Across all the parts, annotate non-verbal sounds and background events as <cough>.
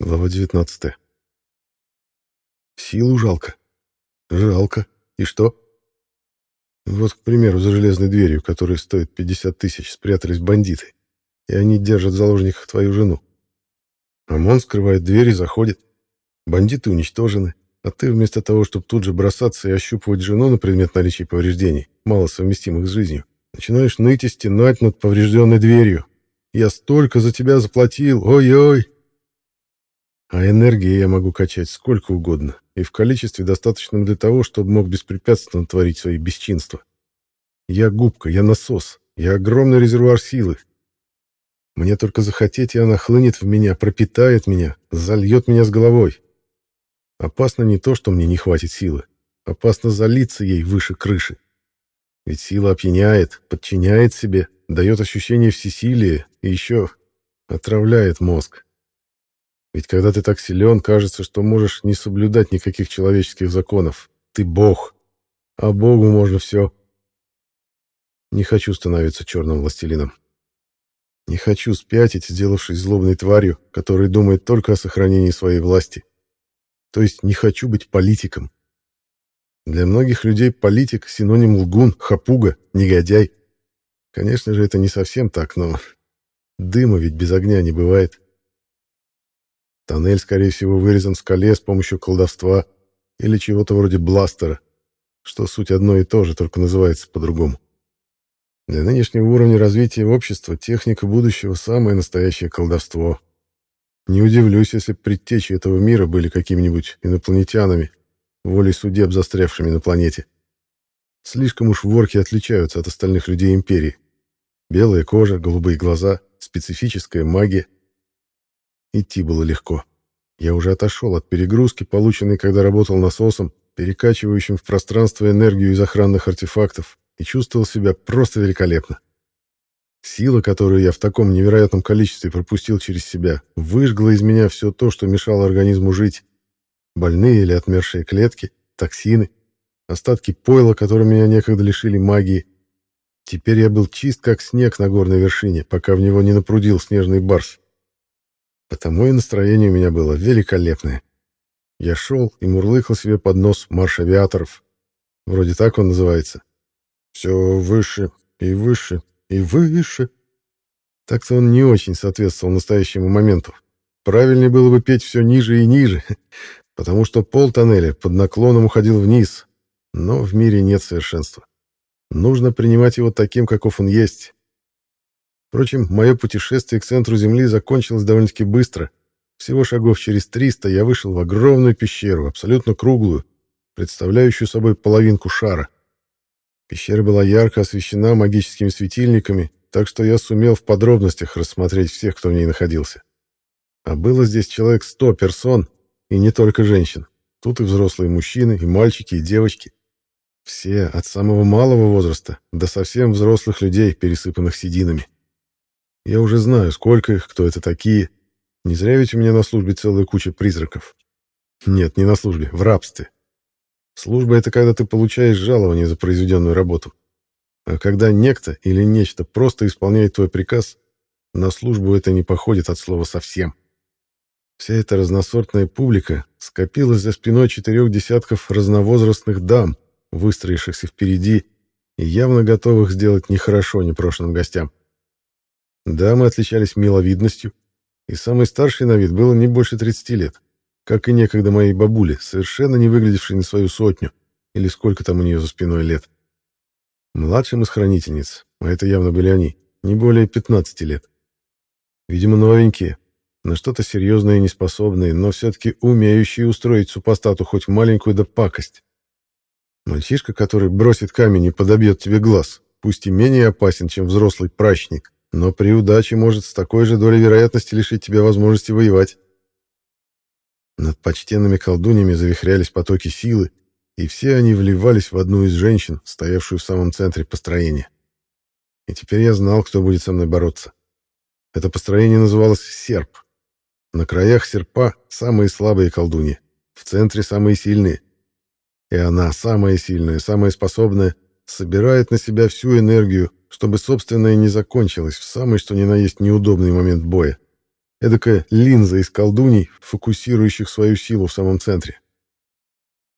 Глава 19. Силу жалко. Жалко. И что? Вот, к примеру, за железной дверью, которая стоит 50 тысяч, спрятались бандиты, и они держат в заложниках твою жену. ОМОН скрывает дверь и заходит. Бандиты уничтожены, а ты вместо того, чтобы тут же бросаться и ощупывать жену на предмет наличия повреждений, мало совместимых с жизнью, начинаешь ныть и стенать над поврежденной дверью. «Я столько за тебя заплатил! Ой-ой!» А энергии я могу качать сколько угодно, и в количестве достаточном для того, чтобы мог беспрепятственно творить свои бесчинства. Я губка, я насос, я огромный резервуар силы. Мне только захотеть, и она хлынет в меня, пропитает меня, зальет меня с головой. Опасно не то, что мне не хватит силы. Опасно залиться ей выше крыши. Ведь сила опьяняет, подчиняет себе, дает ощущение всесилия и еще отравляет мозг. Ведь когда ты так силен, кажется, что можешь не соблюдать никаких человеческих законов. Ты бог. А богу можно все. Не хочу становиться черным властелином. Не хочу спятить, сделавшись злобной тварью, которая думает только о сохранении своей власти. То есть не хочу быть политиком. Для многих людей политик — синоним лгун, хапуга, негодяй. Конечно же, это не совсем так, но дыма ведь без огня не бывает. Тоннель, скорее всего, вырезан в скале с помощью колдовства или чего-то вроде бластера, что суть одно и то же, только называется по-другому. Для нынешнего уровня развития общества техника будущего — самое настоящее колдовство. Не удивлюсь, если предтечи этого мира были какими-нибудь инопланетянами, волей судеб, застрявшими на планете. Слишком уж ворки отличаются от остальных людей Империи. Белая кожа, голубые глаза, специфическая магия — Идти было легко. Я уже отошел от перегрузки, полученной, когда работал насосом, перекачивающим в пространство энергию из охранных артефактов, и чувствовал себя просто великолепно. Сила, которую я в таком невероятном количестве пропустил через себя, выжгла из меня все то, что мешало организму жить. Больные или отмершие клетки, токсины, остатки пойла, которым меня некогда лишили магии. Теперь я был чист, как снег на горной вершине, пока в него не напрудил снежный барс. Потому и настроение у меня было великолепное. Я шел и мурлыкал себе под нос марш авиаторов. Вроде так он называется. Все выше и выше и выше. Так-то он не очень соответствовал настоящему моменту. Правильнее было бы петь все ниже и ниже, <laughs> потому что пол тоннеля под наклоном уходил вниз. Но в мире нет совершенства. Нужно принимать его таким, каков он есть, Впрочем, мое путешествие к центру Земли закончилось довольно-таки быстро. Всего шагов через 300 я вышел в огромную пещеру, абсолютно круглую, представляющую собой половинку шара. Пещера была ярко освещена магическими светильниками, так что я сумел в подробностях рассмотреть всех, кто в ней находился. А было здесь человек сто персон, и не только женщин. Тут и взрослые мужчины, и мальчики, и девочки. Все, от самого малого возраста до совсем взрослых людей, пересыпанных сединами. Я уже знаю, сколько их, кто это такие. Не зря ведь у меня на службе целая куча призраков. Нет, не на службе, в рабстве. Служба — это когда ты получаешь жалование за произведенную работу. А когда некто или нечто просто исполняет твой приказ, на службу это не походит от слова совсем. Вся эта разносортная публика скопилась за спиной четырех десятков разновозрастных дам, выстроившихся впереди и явно готовых сделать нехорошо непрошенным гостям. Дамы отличались миловидностью, и самый старший на вид было не больше 30 лет, как и некогда моей бабуле, совершенно не выглядевшей на свою сотню, или сколько там у нее за спиной лет. Младшим из хранительниц, а это явно были они, не более 15 лет. Видимо, новенькие, на что-то серьезное и неспособные, но все-таки умеющие устроить супостату хоть маленькую да пакость. Мальчишка, который бросит камень и подобьет тебе глаз, пусть и менее опасен, чем взрослый прачник, но при удаче может с такой же долей вероятности лишить тебя возможности воевать. Над почтенными колдуньями завихрялись потоки силы, и все они вливались в одну из женщин, стоявшую в самом центре построения. И теперь я знал, кто будет со мной бороться. Это построение называлось «серп». На краях серпа самые слабые колдуньи, в центре самые сильные. И она, самая сильная, самая способная, собирает на себя всю энергию, чтобы собственное не закончилось в самый что ни на есть неудобный момент боя. эдакая линза из колдуний, фокусирующих свою силу в самом центре.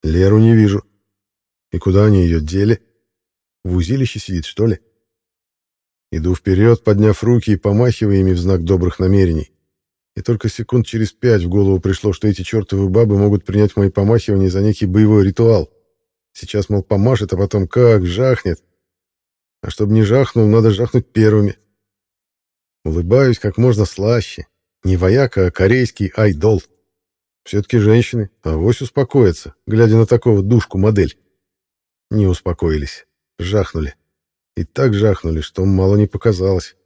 Леру не вижу. И куда они ее дели? В узилище сидит, что ли? Иду вперед, подняв руки и помахивая ими в знак добрых намерений. И только секунд через пять в голову пришло, что эти чертовы бабы могут принять мои помахивания за некий боевой ритуал. Сейчас, мол, помашет, а потом как жахнет. А чтобы не жахнул, надо жахнуть первыми. Улыбаюсь как можно слаще. Не вояка, а корейский айдол. Все-таки женщины, авось успокоятся, глядя на такого душку-модель. Не успокоились. Жахнули. И так жахнули, что мало не показалось.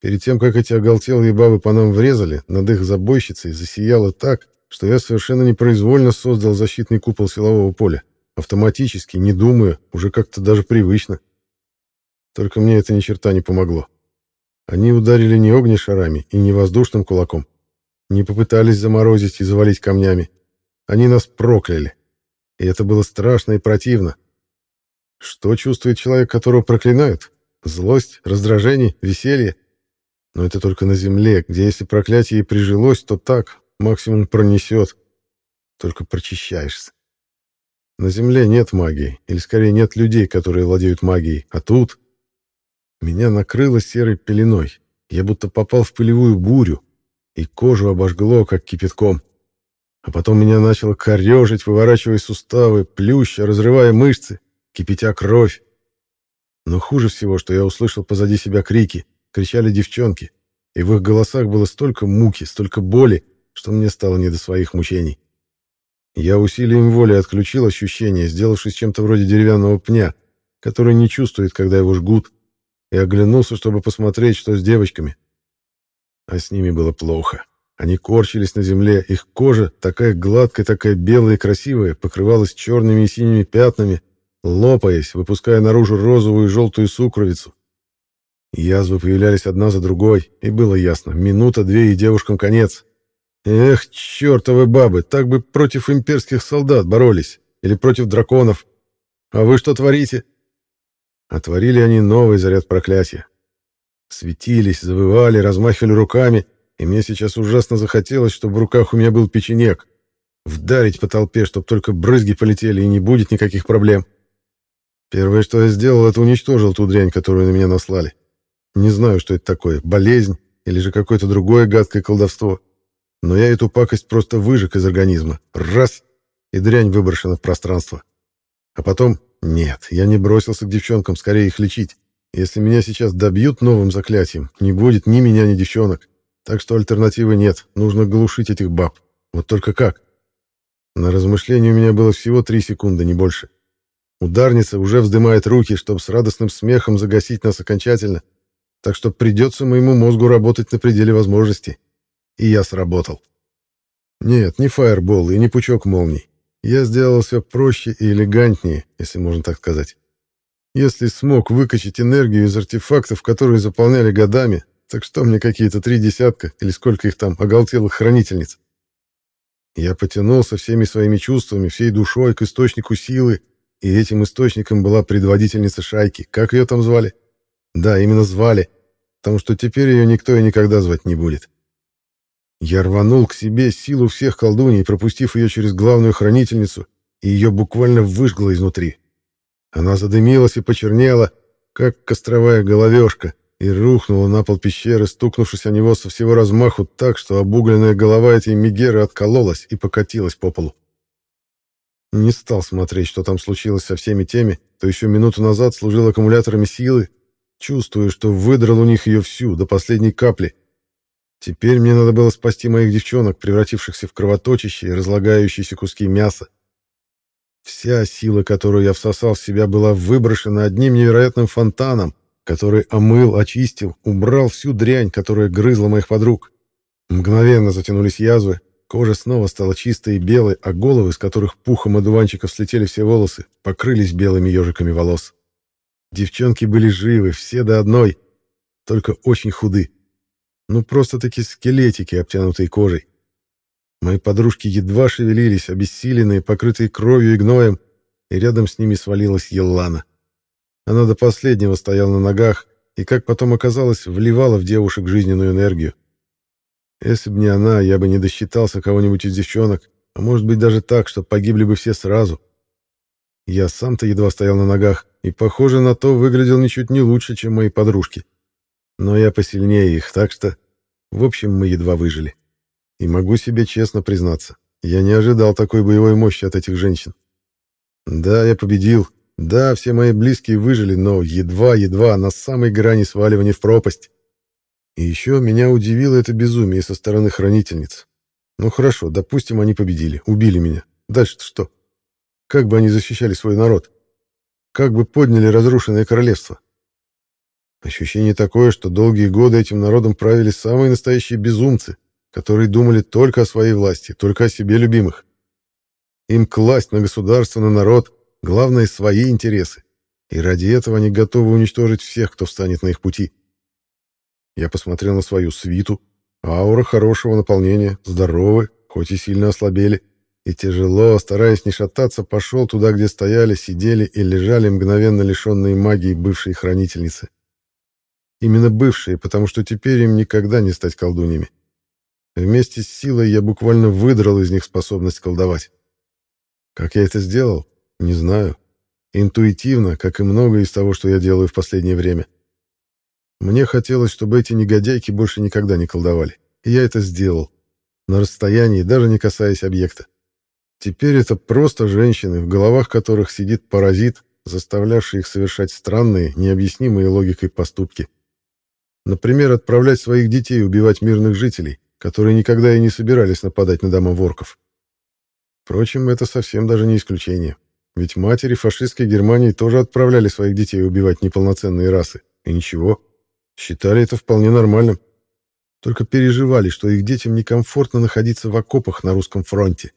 Перед тем, как эти оголтелые бабы по нам врезали, над их забойщицей засияло так, что я совершенно непроизвольно создал защитный купол силового поля. Автоматически, не думая, уже как-то даже привычно. Только мне это ни черта не помогло. Они ударили не огнешарами и не воздушным кулаком. Не попытались заморозить и завалить камнями. Они нас прокляли. И это было страшно и противно. Что чувствует человек, которого проклинают? Злость, раздражение, веселье? Но это только на земле, где если проклятие и прижилось, то так, максимум пронесет. Только прочищаешься. На земле нет магии, или скорее нет людей, которые владеют магией, а тут меня накрыло серой пеленой. Я будто попал в пылевую бурю, и кожу обожгло, как кипятком. А потом меня начало корежить, выворачивая суставы, плюща, разрывая мышцы, кипятя кровь. Но хуже всего, что я услышал позади себя крики, кричали девчонки, и в их голосах было столько муки, столько боли, что мне стало не до своих мучений. Я усилием воли отключил ощущение, сделавшись чем-то вроде деревянного пня, который не чувствует, когда его жгут, и оглянулся, чтобы посмотреть, что с девочками. А с ними было плохо. Они корчились на земле, их кожа, такая гладкая, такая белая и красивая, покрывалась черными и синими пятнами, лопаясь, выпуская наружу розовую и желтую сукровицу. Язвы появлялись одна за другой, и было ясно, минута-две и девушкам конец. Эх, чертовы бабы, так бы против имперских солдат боролись, или против драконов. А вы что творите? Отворили они новый заряд проклятия. Светились, завывали, размахивали руками, и мне сейчас ужасно захотелось, чтобы в руках у меня был печенек. Вдарить по толпе, чтобы только брызги полетели, и не будет никаких проблем. Первое, что я сделал, это уничтожил ту дрянь, которую на меня наслали. Не знаю, что это такое, болезнь или же какое-то другое гадкое колдовство. Но я эту пакость просто выжег из организма. Раз! И дрянь выброшена в пространство. А потом нет, я не бросился к девчонкам, скорее их лечить. Если меня сейчас добьют новым заклятием, не будет ни меня, ни девчонок. Так что альтернативы нет, нужно глушить этих баб. Вот только как? На размышление у меня было всего три секунды, не больше. Ударница уже вздымает руки, чтобы с радостным смехом загасить нас окончательно. Так что придется моему мозгу работать на пределе возможностей. И я сработал. Нет, не фаербол и не пучок молний. Я сделал все проще и элегантнее, если можно так сказать. Если смог выкачать энергию из артефактов, которые заполняли годами, так что мне какие-то три десятка, или сколько их там, оголтелых хранительниц? Я потянулся всеми своими чувствами, всей душой к источнику силы, и этим источником была предводительница шайки. Как ее там звали? Да, именно звали, потому что теперь ее никто и никогда звать не будет. Я рванул к себе силу всех колдуний, пропустив ее через главную хранительницу, и ее буквально выжгло изнутри. Она задымилась и почернела, как костровая головешка, и рухнула на пол пещеры, стукнувшись о него со всего размаху так, что обугленная голова этой мегеры откололась и покатилась по полу. Не стал смотреть, что там случилось со всеми теми, кто еще минуту назад служил аккумуляторами силы, чувствуя, что выдрал у них ее всю, до последней капли, Теперь мне надо было спасти моих девчонок, превратившихся в кровоточащие и разлагающиеся куски мяса. Вся сила, которую я всосал в себя, была выброшена одним невероятным фонтаном, который омыл, очистил, убрал всю дрянь, которая грызла моих подруг. Мгновенно затянулись язвы, кожа снова стала чистой и белой, а головы, с которых пухом одуванчиков слетели все волосы, покрылись белыми ежиками волос. Девчонки были живы, все до одной, только очень худы. Ну, просто-таки скелетики, обтянутые кожей. Мои подружки едва шевелились, обессиленные, покрытые кровью и гноем, и рядом с ними свалилась Еллана. Она до последнего стояла на ногах и, как потом оказалось, вливала в девушек жизненную энергию. Если бы не она, я бы не досчитался кого-нибудь из девчонок, а может быть даже так, что погибли бы все сразу. Я сам-то едва стоял на ногах, и, похоже на то, выглядел ничуть не лучше, чем мои подружки. Но я посильнее их, так что... В общем, мы едва выжили. И могу себе честно признаться, я не ожидал такой боевой мощи от этих женщин. Да, я победил. Да, все мои близкие выжили, но едва-едва на самой грани сваливания в пропасть. И еще меня удивило это безумие со стороны хранительниц. Ну хорошо, допустим, они победили, убили меня. Дальше-то что? Как бы они защищали свой народ? Как бы подняли разрушенное королевство? Ощущение такое, что долгие годы этим народом правили самые настоящие безумцы, которые думали только о своей власти, только о себе любимых. Им класть на государство, на народ, главное, свои интересы. И ради этого они готовы уничтожить всех, кто встанет на их пути. Я посмотрел на свою свиту. Аура хорошего наполнения, здоровы, хоть и сильно ослабели. И тяжело, стараясь не шататься, пошел туда, где стояли, сидели и лежали мгновенно лишенные магии бывшие хранительницы. Именно бывшие, потому что теперь им никогда не стать колдуньями. Вместе с силой я буквально выдрал из них способность колдовать. Как я это сделал? Не знаю. Интуитивно, как и многое из того, что я делаю в последнее время. Мне хотелось, чтобы эти негодяйки больше никогда не колдовали. И я это сделал. На расстоянии, даже не касаясь объекта. Теперь это просто женщины, в головах которых сидит паразит, заставлявший их совершать странные, необъяснимые логикой поступки. Например, отправлять своих детей убивать мирных жителей, которые никогда и не собирались нападать на дома ворков. Впрочем, это совсем даже не исключение. Ведь матери фашистской Германии тоже отправляли своих детей убивать неполноценные расы. И ничего. Считали это вполне нормальным. Только переживали, что их детям некомфортно находиться в окопах на русском фронте.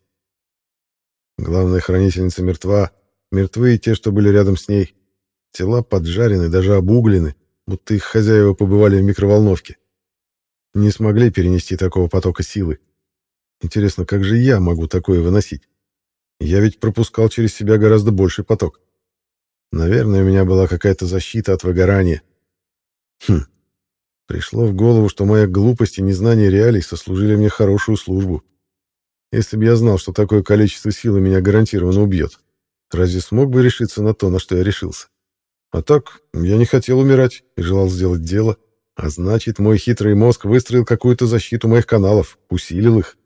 Главная хранительница мертва, мертвы и те, что были рядом с ней. Тела поджарены, даже обуглены, будто их хозяева побывали в микроволновке. Не смогли перенести такого потока силы. Интересно, как же я могу такое выносить? Я ведь пропускал через себя гораздо больший поток. Наверное, у меня была какая-то защита от выгорания. Хм. Пришло в голову, что моя глупость и незнание реалий сослужили мне хорошую службу. Если бы я знал, что такое количество силы меня гарантированно убьет, разве смог бы решиться на то, на что я решился? А так, я не хотел умирать и желал сделать дело, а значит, мой хитрый мозг выстроил какую-то защиту моих каналов, усилил их.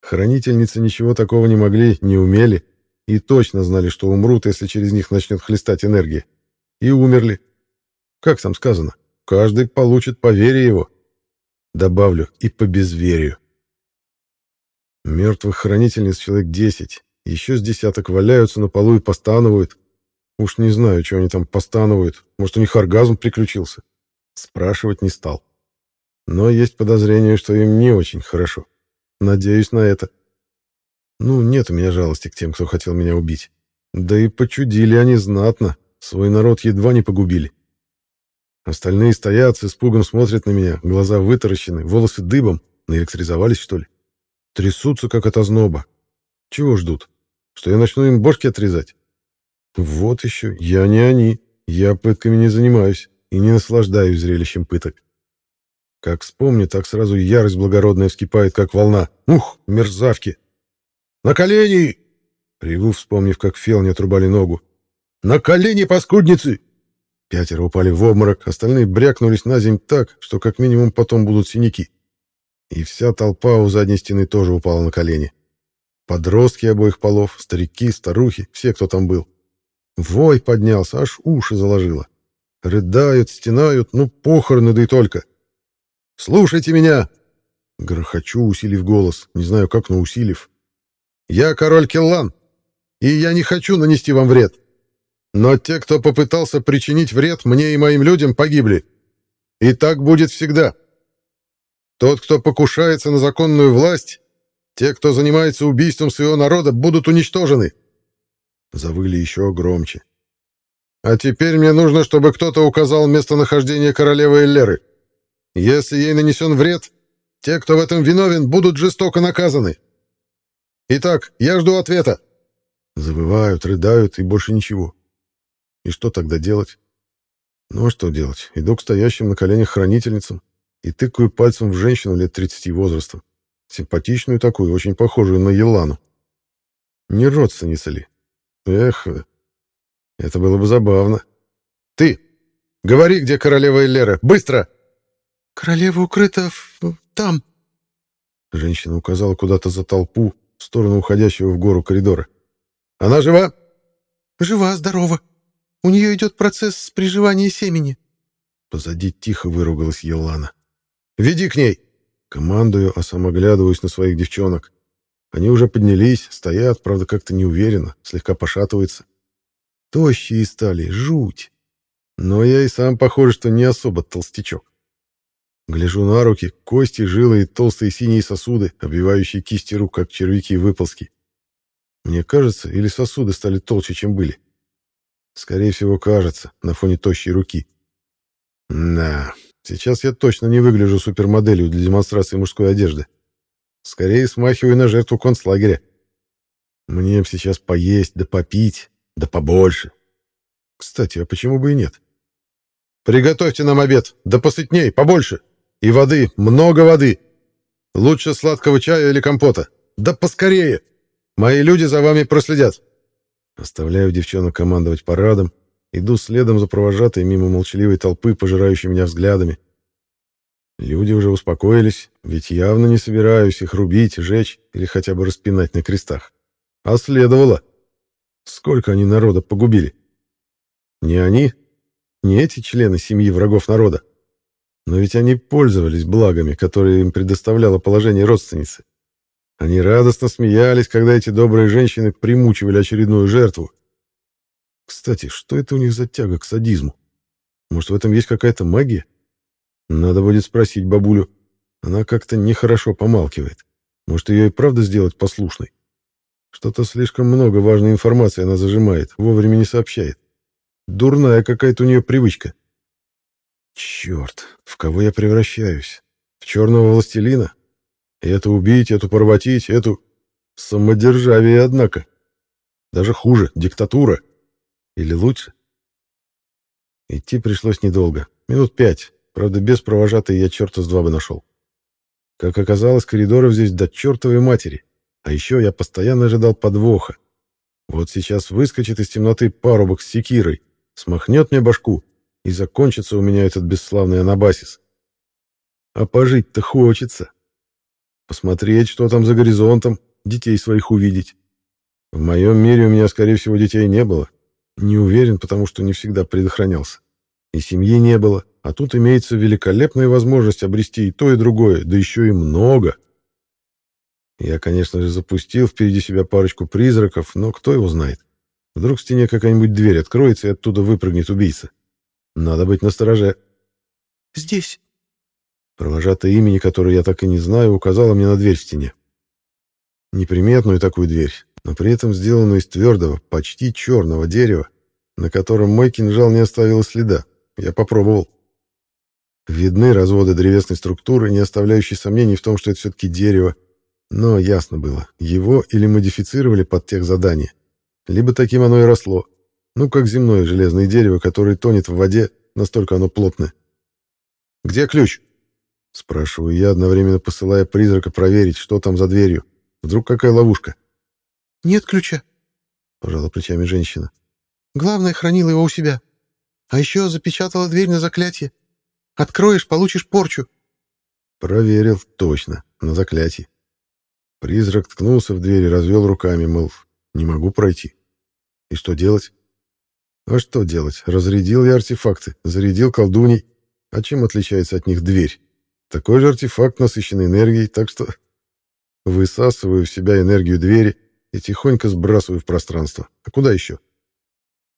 Хранительницы ничего такого не могли, не умели, и точно знали, что умрут, если через них начнет хлестать энергия. И умерли. Как там сказано? Каждый получит по вере его. Добавлю, и по безверию. Мертвых хранительниц человек десять. Еще с десяток валяются на полу и постанывают, Уж не знаю, что они там постанывают. Может, у них оргазм приключился. Спрашивать не стал. Но есть подозрение, что им не очень хорошо. Надеюсь на это. Ну, нет у меня жалости к тем, кто хотел меня убить. Да и почудили они знатно. Свой народ едва не погубили. Остальные стоят, с испугом смотрят на меня, глаза вытаращены, волосы дыбом. Наэлектризовались, что ли? Трясутся, как от озноба. Чего ждут? Что я начну им бошки отрезать? Вот еще, я не они. Я пытками не занимаюсь и не наслаждаюсь зрелищем пыток. Как вспомню, так сразу ярость благородная вскипает, как волна. Ух, мерзавки! На колени! Реву, вспомнив, как Фел отрубали ногу. На колени, паскудницы! Пятеро упали в обморок, остальные брякнулись на земь так, что как минимум потом будут синяки. И вся толпа у задней стены тоже упала на колени. Подростки обоих полов, старики, старухи, все, кто там был. Вой поднялся, аж уши заложило. Рыдают, стенают, ну, похороны, да и только. «Слушайте меня!» Грохочу, усилив голос, не знаю как, но усилив. «Я король Келлан, и я не хочу нанести вам вред. Но те, кто попытался причинить вред мне и моим людям, погибли. И так будет всегда. Тот, кто покушается на законную власть, те, кто занимается убийством своего народа, будут уничтожены. Завыли еще громче. «А теперь мне нужно, чтобы кто-то указал местонахождение королевы Эллеры. Если ей нанесен вред, те, кто в этом виновен, будут жестоко наказаны. Итак, я жду ответа». Завывают, рыдают и больше ничего. И что тогда делать? Ну а что делать? Иду к стоящим на коленях хранительницам. и тыкаю пальцем в женщину лет 30 возраста. Симпатичную такую, очень похожую на Елану. Не родственница ли? Эх, это было бы забавно. Ты, говори, где королева Эллера, быстро! Королева укрыта в... там. Женщина указала куда-то за толпу, в сторону уходящего в гору коридора. Она жива? Жива, здорова. У нее идет процесс приживания семени. Позади тихо выругалась Елана. «Веди к ней!» Командую, а сам оглядываюсь на своих девчонок. Они уже поднялись, стоят, правда, как-то неуверенно, слегка пошатываются. Тощие стали, жуть. Но я и сам похож, что не особо толстячок. Гляжу на руки, кости, жилы и толстые синие сосуды, обвивающие кисти рук, как червяки выползки. Мне кажется, или сосуды стали толще, чем были. Скорее всего, кажется, на фоне тощей руки. Да, сейчас я точно не выгляжу супермоделью для демонстрации мужской одежды. Скорее смахиваю на жертву концлагеря. Мне б сейчас поесть, да попить, да побольше. Кстати, а почему бы и нет? Приготовьте нам обед, да посытней, побольше. И воды, много воды. Лучше сладкого чая или компота. Да поскорее. Мои люди за вами проследят. Оставляю девчонок командовать парадом, иду следом за провожатой мимо молчаливой толпы, пожирающей меня взглядами. Люди уже успокоились, ведь явно не собираюсь их рубить, жечь или хотя бы распинать на крестах. А следовало. Сколько они народа погубили? Не они, не эти члены семьи врагов народа. Но ведь они пользовались благами, которые им предоставляло положение родственницы. Они радостно смеялись, когда эти добрые женщины примучивали очередную жертву. Кстати, что это у них за тяга к садизму? Может, в этом есть какая-то магия? Надо будет спросить бабулю. Она как-то нехорошо помалкивает. Может, ее и правда сделать послушной? Что-то слишком много важной информации она зажимает, вовремя не сообщает. Дурная какая-то у нее привычка. Черт, в кого я превращаюсь? В черного властелина? Это убить, эту порватить, эту... Самодержавие, однако. Даже хуже, диктатура. Или лучше? Идти пришлось недолго, минут пять. Правда, без провожатой я черта с два бы нашел. Как оказалось, коридоров здесь до чертовой матери. А еще я постоянно ожидал подвоха. Вот сейчас выскочит из темноты парубок с секирой, смахнет мне башку, и закончится у меня этот бесславный анабасис. А пожить-то хочется. Посмотреть, что там за горизонтом, детей своих увидеть. В моем мире у меня, скорее всего, детей не было. Не уверен, потому что не всегда предохранялся. И семьи не было, а тут имеется великолепная возможность обрести и то, и другое, да еще и много. Я, конечно же, запустил впереди себя парочку призраков, но кто его знает. Вдруг в стене какая-нибудь дверь откроется, и оттуда выпрыгнет убийца. Надо быть настороже. «Здесь», Провожатое имени, которое я так и не знаю, указала мне на дверь в стене. Неприметную такую дверь, но при этом сделанную из твердого, почти черного дерева, на котором мой кинжал не оставил следа. Я попробовал. Видны разводы древесной структуры, не оставляющие сомнений в том, что это все-таки дерево. Но ясно было, его или модифицировали под тех задания, либо таким оно и росло. Ну, как земное железное дерево, которое тонет в воде, настолько оно плотное. «Где ключ?» Спрашиваю я, одновременно посылая призрака проверить, что там за дверью. Вдруг какая ловушка? «Нет ключа», — пожала плечами женщина. «Главное, хранила его у себя. А еще запечатала дверь на заклятие. Откроешь — получишь порчу». Проверил, точно, на заклятие. Призрак ткнулся в дверь и развел руками, мол, не могу пройти. И что делать? А что делать? Разрядил я артефакты, зарядил колдуней. А чем отличается от них дверь? Такой же артефакт, насыщенный энергией, так что высасываю в себя энергию двери и тихонько сбрасываю в пространство. А куда еще?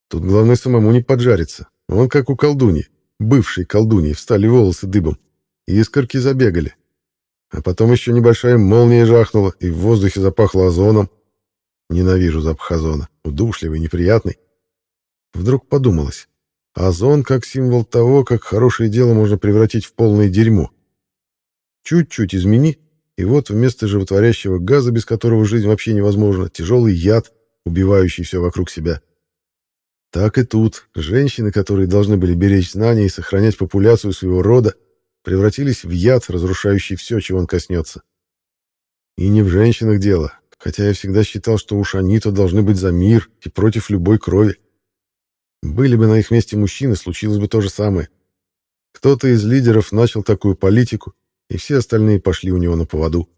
Тут главное самому не поджариться. Он как у колдуни, бывшей колдуньи, встали волосы дыбом. Искорки забегали. А потом еще небольшая молния жахнула, и в воздухе запахло озоном. Ненавижу запах озона. Удушливый, неприятный. Вдруг подумалось. Озон как символ того, как хорошее дело можно превратить в полное дерьмо. Чуть-чуть измени, и вот вместо животворящего газа, без которого жизнь вообще невозможна, тяжелый яд, убивающий все вокруг себя. Так и тут. Женщины, которые должны были беречь знания и сохранять популяцию своего рода, превратились в яд, разрушающий все, чего он коснется. И не в женщинах дело, хотя я всегда считал, что уж они-то должны быть за мир и против любой крови. Были бы на их месте мужчины, случилось бы то же самое. Кто-то из лидеров начал такую политику, и все остальные пошли у него на поводу.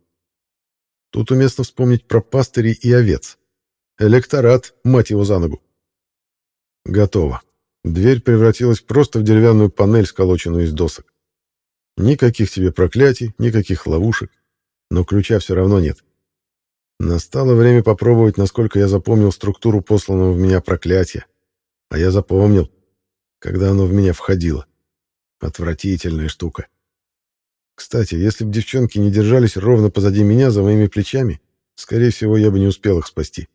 Тут уместно вспомнить про пастырей и овец. Электорат, мать его за ногу. Готово. Дверь превратилась просто в деревянную панель, сколоченную из досок. Никаких тебе проклятий, никаких ловушек, но ключа все равно нет. Настало время попробовать, насколько я запомнил структуру посланного в меня проклятия. А я запомнил, когда оно в меня входило. Отвратительная штука. Кстати, если бы девчонки не держались ровно позади меня, за моими плечами, скорее всего, я бы не успел их спасти.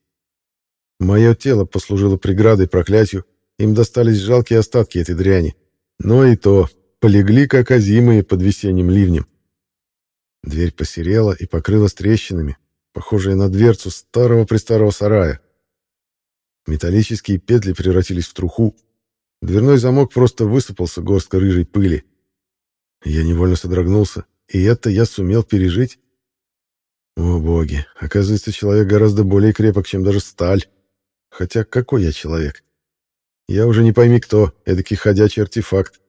Мое тело послужило преградой проклятию, им достались жалкие остатки этой дряни. Но и то, полегли как озимые под весенним ливнем. Дверь посерела и покрылась трещинами, похожие на дверцу старого-престарого сарая. Металлические петли превратились в труху. Дверной замок просто высыпался горсткой рыжей пыли. Я невольно содрогнулся, и это я сумел пережить. О, боги, оказывается, человек гораздо более крепок, чем даже сталь. Хотя какой я человек? Я уже не пойми кто, эдакий ходячий артефакт.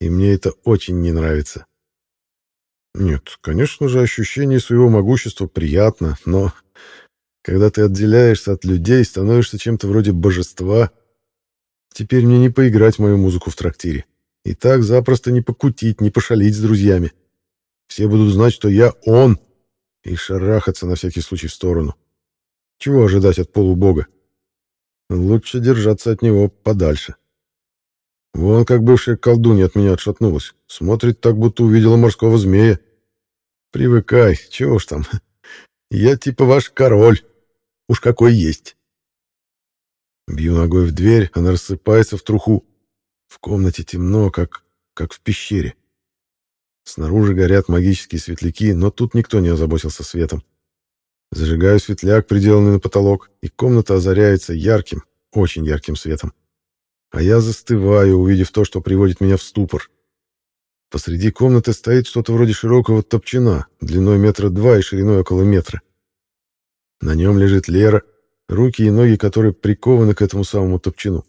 И мне это очень не нравится. Нет, конечно же, ощущение своего могущества приятно, но когда ты отделяешься от людей, становишься чем-то вроде божества. Теперь мне не поиграть мою музыку в трактире. И так запросто не покутить, не пошалить с друзьями. Все будут знать, что я он, и шарахаться на всякий случай в сторону. Чего ожидать от полубога? Лучше держаться от него подальше. Вон как бывшая колдунья от меня отшатнулась. Смотрит так, будто увидела морского змея. Привыкай, чего уж там. Я типа ваш король. Уж какой есть. Бью ногой в дверь, она рассыпается в труху. В комнате темно, как, как в пещере. Снаружи горят магические светляки, но тут никто не озаботился светом. Зажигаю светляк, приделанный на потолок, и комната озаряется ярким, очень ярким светом. А я застываю, увидев то, что приводит меня в ступор. Посреди комнаты стоит что-то вроде широкого топчина, длиной метра два и шириной около метра. На нем лежит Лера, руки и ноги которой прикованы к этому самому топчину.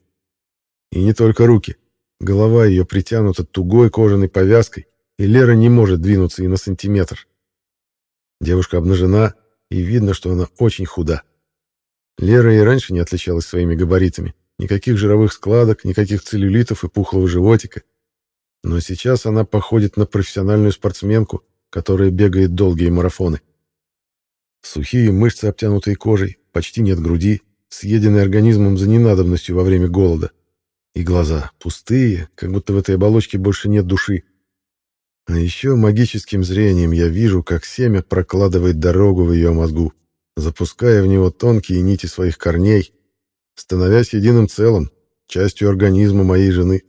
И не только руки. Голова ее притянута тугой кожаной повязкой, и Лера не может двинуться и на сантиметр. Девушка обнажена, и видно, что она очень худа. Лера и раньше не отличалась своими габаритами. Никаких жировых складок, никаких целлюлитов и пухлого животика. Но сейчас она походит на профессиональную спортсменку, которая бегает долгие марафоны. Сухие мышцы, обтянутые кожей, почти нет груди, съеденные организмом за ненадобностью во время голода. И глаза пустые, как будто в этой оболочке больше нет души. А еще магическим зрением я вижу, как семя прокладывает дорогу в ее мозгу, запуская в него тонкие нити своих корней, становясь единым целым, частью организма моей жены.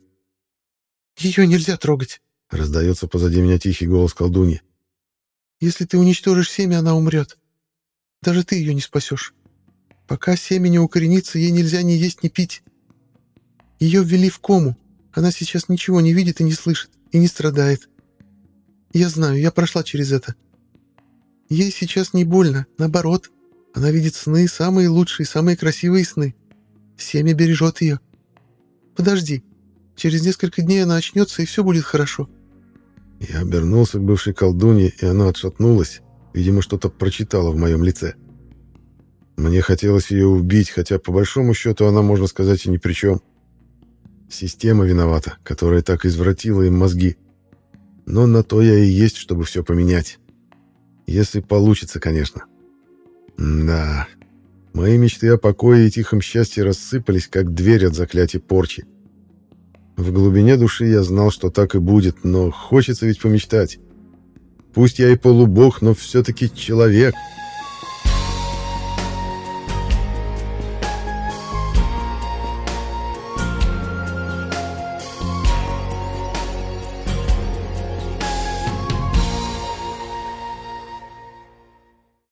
«Ее нельзя трогать», — раздается позади меня тихий голос колдуньи. «Если ты уничтожишь семя, она умрет. Даже ты ее не спасешь. Пока семя не укоренится, ей нельзя ни есть, ни пить. Ее ввели в кому. Она сейчас ничего не видит и не слышит, и не страдает. Я знаю, я прошла через это. Ей сейчас не больно, наоборот. Она видит сны, самые лучшие, самые красивые сны. Семя бережет ее. Подожди. Через несколько дней она очнется, и все будет хорошо. Я обернулся к бывшей колдунье, и она отшатнулась. Видимо, что-то прочитала в моем лице. Мне хотелось ее убить, хотя, по большому счету, она, можно сказать, и ни при чем. Система виновата, которая так извратила им мозги. Но на то я и есть, чтобы все поменять. Если получится, конечно. Да, мои мечты о покое и тихом счастье рассыпались, как дверь от заклятия порчи. В глубине души я знал, что так и будет, но хочется ведь помечтать. Пусть я и полубог, но все-таки человек —